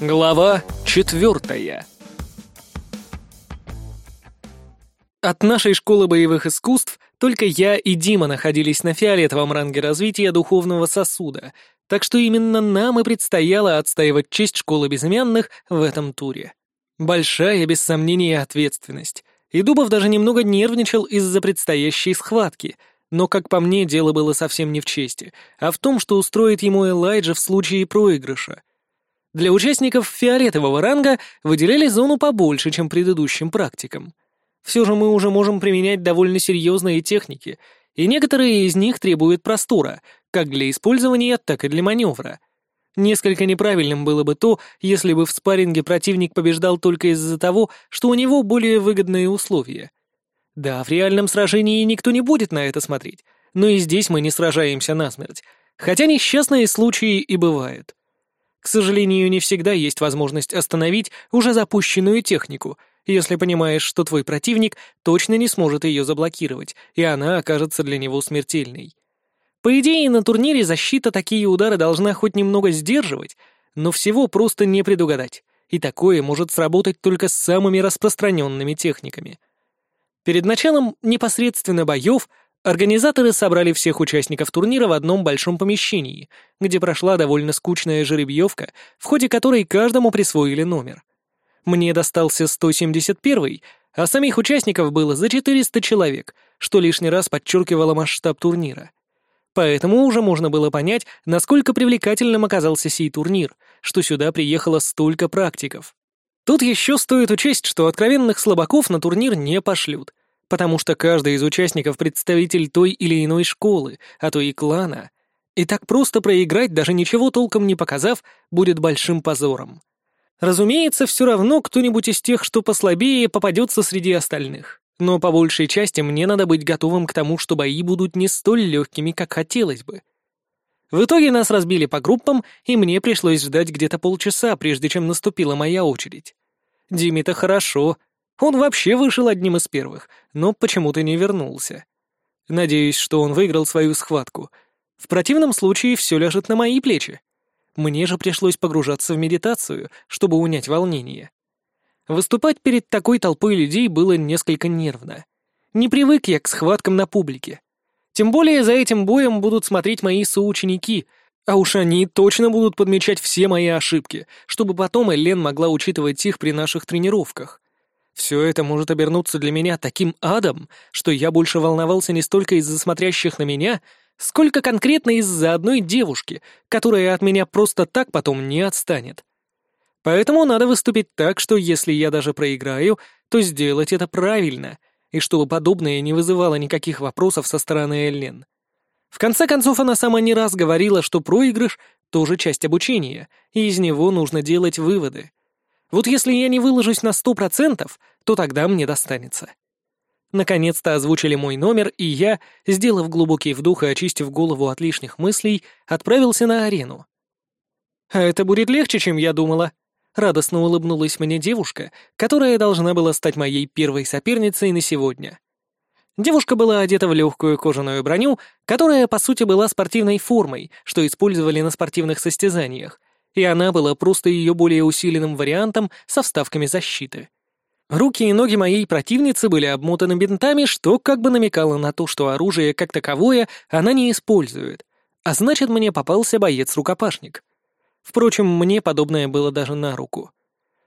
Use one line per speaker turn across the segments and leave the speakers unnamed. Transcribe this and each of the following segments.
Глава четвертая. От нашей школы боевых искусств только я и Дима находились на фиолетовом ранге развития духовного сосуда, так что именно нам и предстояло отстаивать честь школы безымянных в этом туре. Большая, без сомнения, ответственность. И Дубов даже немного нервничал из-за предстоящей схватки, но, как по мне, дело было совсем не в чести, а в том, что устроит ему Элайджа в случае проигрыша — для участников фиолетового ранга выделяли зону побольше, чем предыдущим практикам. Все же мы уже можем применять довольно серьезные техники, и некоторые из них требуют простора, как для использования, так и для маневра. Несколько неправильным было бы то, если бы в спарринге противник побеждал только из-за того, что у него более выгодные условия. Да, в реальном сражении никто не будет на это смотреть, но и здесь мы не сражаемся насмерть, хотя несчастные случаи и бывают. К сожалению, не всегда есть возможность остановить уже запущенную технику, если понимаешь, что твой противник точно не сможет ее заблокировать, и она окажется для него смертельной. По идее, на турнире защита такие удары должна хоть немного сдерживать, но всего просто не предугадать, и такое может сработать только с самыми распространенными техниками. Перед началом непосредственно боев Организаторы собрали всех участников турнира в одном большом помещении, где прошла довольно скучная жеребьевка, в ходе которой каждому присвоили номер. Мне достался 171 а самих участников было за 400 человек, что лишний раз подчеркивало масштаб турнира. Поэтому уже можно было понять, насколько привлекательным оказался сей турнир, что сюда приехало столько практиков. Тут еще стоит учесть, что откровенных слабаков на турнир не пошлют, потому что каждый из участников представитель той или иной школы, а то и клана. И так просто проиграть, даже ничего толком не показав, будет большим позором. Разумеется, все равно кто-нибудь из тех, что послабее, попадется среди остальных. Но по большей части мне надо быть готовым к тому, что бои будут не столь легкими, как хотелось бы. В итоге нас разбили по группам, и мне пришлось ждать где-то полчаса, прежде чем наступила моя очередь. Диме-то хорошо, он вообще вышел одним из первых, но почему-то не вернулся. Надеюсь, что он выиграл свою схватку. В противном случае все ляжет на мои плечи. Мне же пришлось погружаться в медитацию, чтобы унять волнение. Выступать перед такой толпой людей было несколько нервно. Не привык я к схваткам на публике. Тем более за этим боем будут смотреть мои соученики, а уж они точно будут подмечать все мои ошибки, чтобы потом Элен могла учитывать их при наших тренировках. Все это может обернуться для меня таким адом, что я больше волновался не столько из-за смотрящих на меня, сколько конкретно из-за одной девушки, которая от меня просто так потом не отстанет. Поэтому надо выступить так, что если я даже проиграю, то сделать это правильно, и чтобы подобное не вызывало никаких вопросов со стороны Эллен. В конце концов, она сама не раз говорила, что проигрыш — тоже часть обучения, и из него нужно делать выводы. Вот если я не выложусь на сто процентов, то тогда мне достанется. Наконец-то озвучили мой номер, и я, сделав глубокий вдох и очистив голову от лишних мыслей, отправился на арену. «А это будет легче, чем я думала», — радостно улыбнулась мне девушка, которая должна была стать моей первой соперницей на сегодня. Девушка была одета в легкую кожаную броню, которая, по сути, была спортивной формой, что использовали на спортивных состязаниях, и она была просто ее более усиленным вариантом со вставками защиты. Руки и ноги моей противницы были обмотаны бинтами, что как бы намекало на то, что оружие как таковое она не использует, а значит, мне попался боец-рукопашник. Впрочем, мне подобное было даже на руку.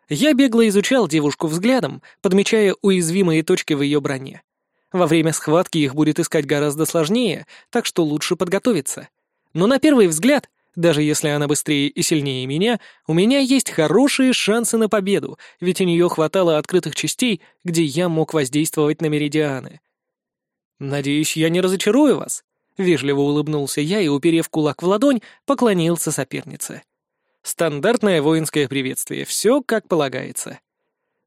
Я бегло изучал девушку взглядом, подмечая уязвимые точки в ее броне. Во время схватки их будет искать гораздо сложнее, так что лучше подготовиться. Но на первый взгляд даже если она быстрее и сильнее меня, у меня есть хорошие шансы на победу, ведь у нее хватало открытых частей, где я мог воздействовать на меридианы. «Надеюсь, я не разочарую вас», — вежливо улыбнулся я и, уперев кулак в ладонь, поклонился сопернице. Стандартное воинское приветствие, все как полагается.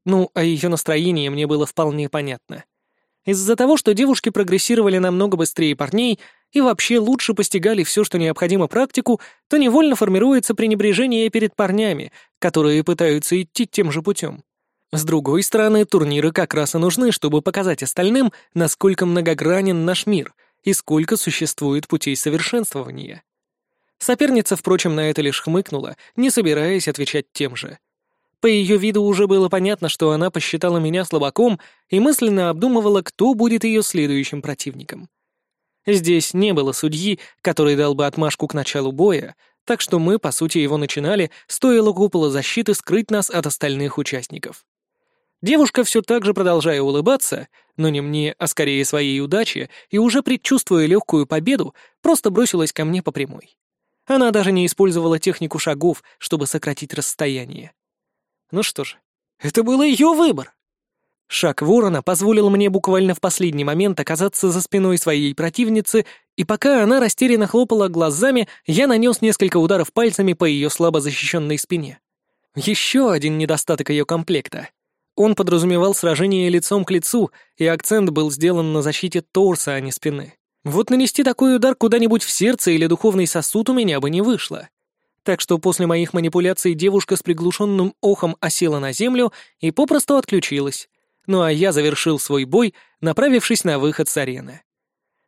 Ну, а ее настроение мне было вполне понятно. Из-за того, что девушки прогрессировали намного быстрее парней и вообще лучше постигали все, что необходимо практику, то невольно формируется пренебрежение перед парнями, которые пытаются идти тем же путем. С другой стороны, турниры как раз и нужны, чтобы показать остальным, насколько многогранен наш мир и сколько существует путей совершенствования. Соперница, впрочем, на это лишь хмыкнула, не собираясь отвечать тем же. По ее виду уже было понятно, что она посчитала меня слабаком и мысленно обдумывала, кто будет ее следующим противником. Здесь не было судьи, который дал бы отмашку к началу боя, так что мы, по сути, его начинали, стоило купола защиты скрыть нас от остальных участников. Девушка, все так же продолжая улыбаться, но не мне, а скорее своей удаче, и уже предчувствуя легкую победу, просто бросилась ко мне по прямой. Она даже не использовала технику шагов, чтобы сократить расстояние. Ну что ж, это был ее выбор. Шаг ворона позволил мне буквально в последний момент оказаться за спиной своей противницы, и пока она растерянно хлопала глазами, я нанес несколько ударов пальцами по ее слабо защищенной спине. Еще один недостаток ее комплекта. Он подразумевал сражение лицом к лицу, и акцент был сделан на защите торса, а не спины. Вот нанести такой удар куда-нибудь в сердце или духовный сосуд у меня бы не вышло. Так что после моих манипуляций девушка с приглушенным охом осела на землю и попросту отключилась, ну а я завершил свой бой, направившись на выход с арены.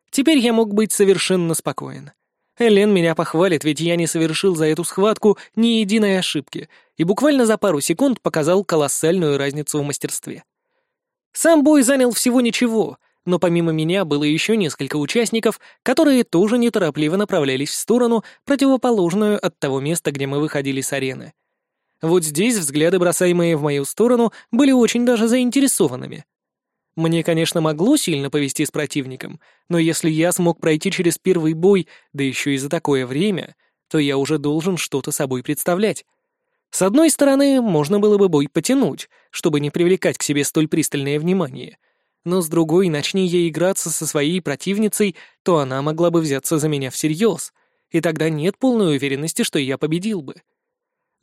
Теперь я мог быть совершенно спокоен. Элен меня похвалит, ведь я не совершил за эту схватку ни единой ошибки и буквально за пару секунд показал колоссальную разницу в мастерстве. Сам бой занял всего ничего, но помимо меня было еще несколько участников, которые тоже неторопливо направлялись в сторону, противоположную от того места, где мы выходили с арены. Вот здесь взгляды, бросаемые в мою сторону, были очень даже заинтересованными. Мне, конечно, могло сильно повести с противником, но если я смог пройти через первый бой, да еще и за такое время, то я уже должен что-то собой представлять. С одной стороны, можно было бы бой потянуть, чтобы не привлекать к себе столь пристальное внимание. Но с другой, начни я играться со своей противницей, то она могла бы взяться за меня всерьез, и тогда нет полной уверенности, что я победил бы.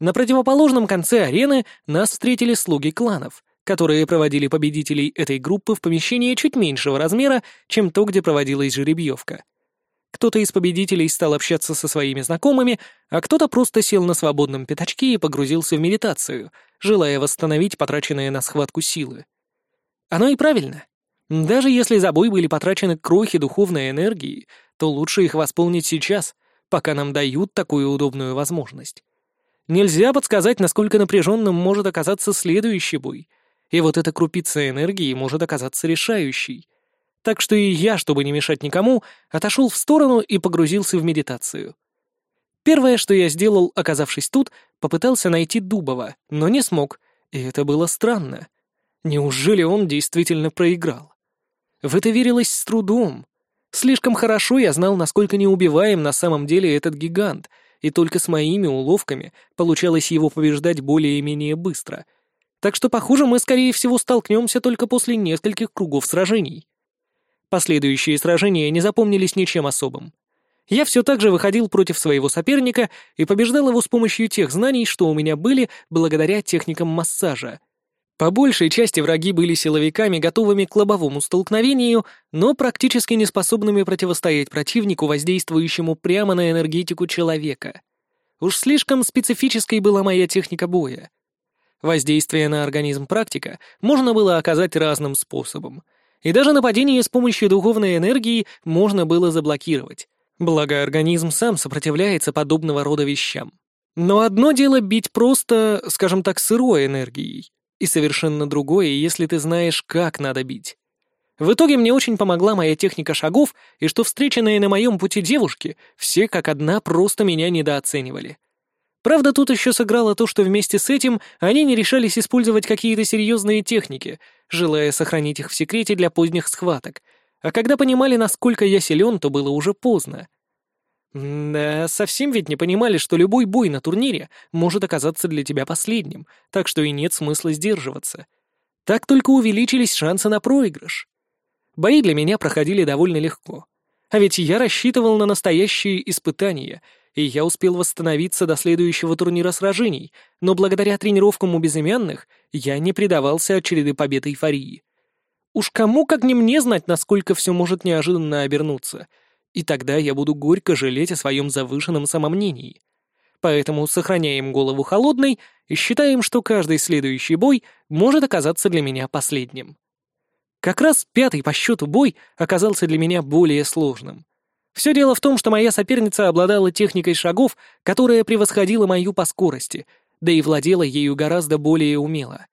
На противоположном конце арены нас встретили слуги кланов, которые проводили победителей этой группы в помещение чуть меньшего размера, чем то, где проводилась жеребьевка. Кто-то из победителей стал общаться со своими знакомыми, а кто-то просто сел на свободном пятачке и погрузился в медитацию, желая восстановить потраченные на схватку силы. Оно и правильно. Даже если за бой были потрачены крохи духовной энергии, то лучше их восполнить сейчас, пока нам дают такую удобную возможность. Нельзя подсказать, насколько напряженным может оказаться следующий бой, и вот эта крупица энергии может оказаться решающей. Так что и я, чтобы не мешать никому, отошел в сторону и погрузился в медитацию. Первое, что я сделал, оказавшись тут, попытался найти Дубова, но не смог, и это было странно. Неужели он действительно проиграл? В это верилось с трудом. Слишком хорошо я знал, насколько неубиваем на самом деле этот гигант — и только с моими уловками получалось его побеждать более-менее быстро. Так что, похоже, мы, скорее всего, столкнемся только после нескольких кругов сражений. Последующие сражения не запомнились ничем особым. Я все так же выходил против своего соперника и побеждал его с помощью тех знаний, что у меня были благодаря техникам массажа — по большей части враги были силовиками, готовыми к лобовому столкновению, но практически неспособными противостоять противнику, воздействующему прямо на энергетику человека. Уж слишком специфической была моя техника боя. Воздействие на организм практика можно было оказать разным способом. И даже нападение с помощью духовной энергии можно было заблокировать. Благо, организм сам сопротивляется подобного рода вещам. Но одно дело бить просто, скажем так, сырой энергией, и совершенно другое, если ты знаешь, как надо бить. В итоге мне очень помогла моя техника шагов, и что встреченные на моем пути девушки, все как одна просто меня недооценивали. Правда, тут еще сыграло то, что вместе с этим они не решались использовать какие-то серьезные техники, желая сохранить их в секрете для поздних схваток. А когда понимали, насколько я силен, то было уже поздно. Да, совсем ведь не понимали, что любой бой на турнире может оказаться для тебя последним, так что и нет смысла сдерживаться. Так только увеличились шансы на проигрыш. Бои для меня проходили довольно легко. А ведь я рассчитывал на настоящие испытания, и я успел восстановиться до следующего турнира сражений, но благодаря тренировкам у безымянных я не предавался от череды побед эйфории. Уж кому, как не мне, знать, насколько все может неожиданно обернуться — и тогда я буду горько жалеть о своем завышенном самомнении. Поэтому сохраняем голову холодной и считаем, что каждый следующий бой может оказаться для меня последним. Как раз пятый по счету бой оказался для меня более сложным. Все дело в том, что моя соперница обладала техникой шагов, которая превосходила мою по скорости, да и владела ею гораздо более умело.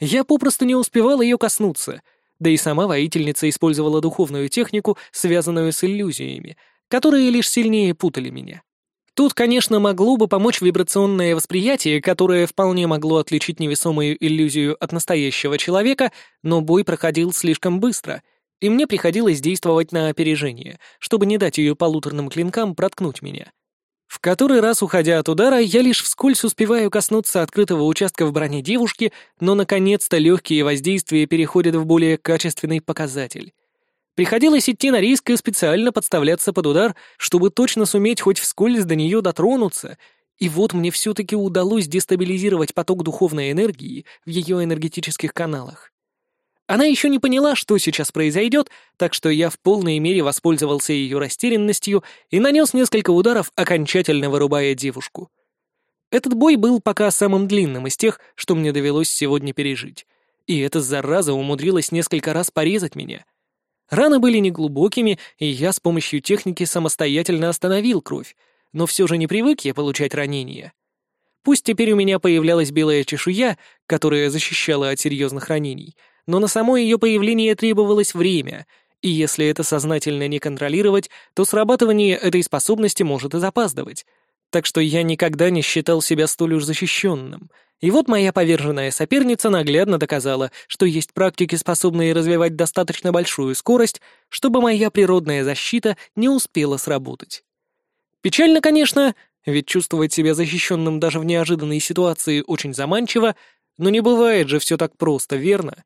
Я попросту не успевал ее коснуться, да и сама воительница использовала духовную технику, связанную с иллюзиями, которые лишь сильнее путали меня. Тут, конечно, могло бы помочь вибрационное восприятие, которое вполне могло отличить невесомую иллюзию от настоящего человека, но бой проходил слишком быстро — и мне приходилось действовать на опережение, чтобы не дать ее полуторным клинкам проткнуть меня. В который раз, уходя от удара, я лишь вскользь успеваю коснуться открытого участка в броне девушки, но, наконец-то, легкие воздействия переходят в более качественный показатель. Приходилось идти на риск и специально подставляться под удар, чтобы точно суметь хоть вскользь до нее дотронуться, и вот мне все-таки удалось дестабилизировать поток духовной энергии в ее энергетических каналах. Она еще не поняла, что сейчас произойдет, так что я в полной мере воспользовался ее растерянностью и нанес несколько ударов, окончательно вырубая девушку. Этот бой был пока самым длинным из тех, что мне довелось сегодня пережить. И эта зараза умудрилась несколько раз порезать меня. Раны были неглубокими, и я с помощью техники самостоятельно остановил кровь, но все же не привык я получать ранения. Пусть теперь у меня появлялась белая чешуя, которая защищала от серьезных ранений — но на само ее появление требовалось время, и если это сознательно не контролировать, то срабатывание этой способности может и запаздывать. Так что я никогда не считал себя столь уж защищенным. И вот моя поверженная соперница наглядно доказала, что есть практики, способные развивать достаточно большую скорость, чтобы моя природная защита не успела сработать. Печально, конечно, ведь чувствовать себя защищенным даже в неожиданной ситуации очень заманчиво, но не бывает же все так просто, верно?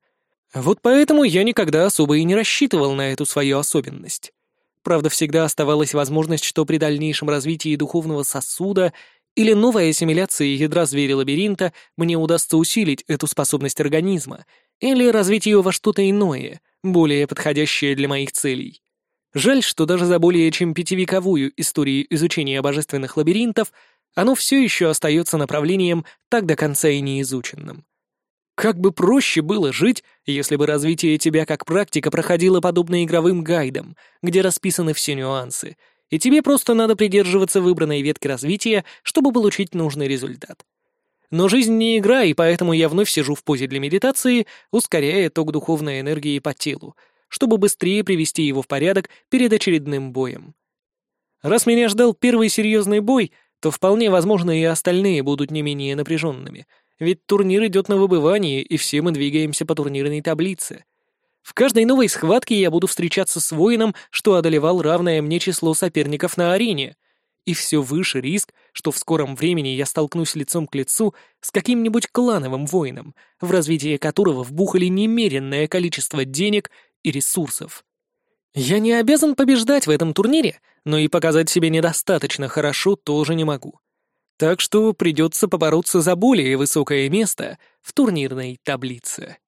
Вот поэтому я никогда особо и не рассчитывал на эту свою особенность. Правда, всегда оставалась возможность, что при дальнейшем развитии духовного сосуда или новой ассимиляции ядра зверя-лабиринта мне удастся усилить эту способность организма или развить ее во что-то иное, более подходящее для моих целей. Жаль, что даже за более чем пятивековую историю изучения божественных лабиринтов оно все еще остается направлением так до конца и неизученным. Как бы проще было жить, если бы развитие тебя как практика проходило подобно игровым гайдам, где расписаны все нюансы, и тебе просто надо придерживаться выбранной ветки развития, чтобы получить нужный результат. Но жизнь не игра, и поэтому я вновь сижу в позе для медитации, ускоряя ток духовной энергии по телу, чтобы быстрее привести его в порядок перед очередным боем. Раз меня ждал первый серьезный бой, то вполне возможно и остальные будут не менее напряженными — ведь турнир идет на выбывание, и все мы двигаемся по турнирной таблице. В каждой новой схватке я буду встречаться с воином, что одолевал равное мне число соперников на арене. И все выше риск, что в скором времени я столкнусь лицом к лицу с каким-нибудь клановым воином, в развитие которого вбухали немеренное количество денег и ресурсов. Я не обязан побеждать в этом турнире, но и показать себе недостаточно хорошо тоже не могу. Так что придется побороться за более высокое место в турнирной таблице.